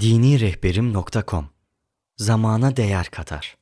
dinirehberim.com Zamana değer katar.